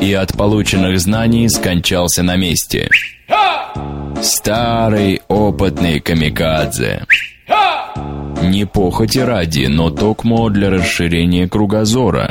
и от полученных знаний скончался на месте. Старый опытный камикадзе. Не похоти ради, но токмо для расширения кругозора.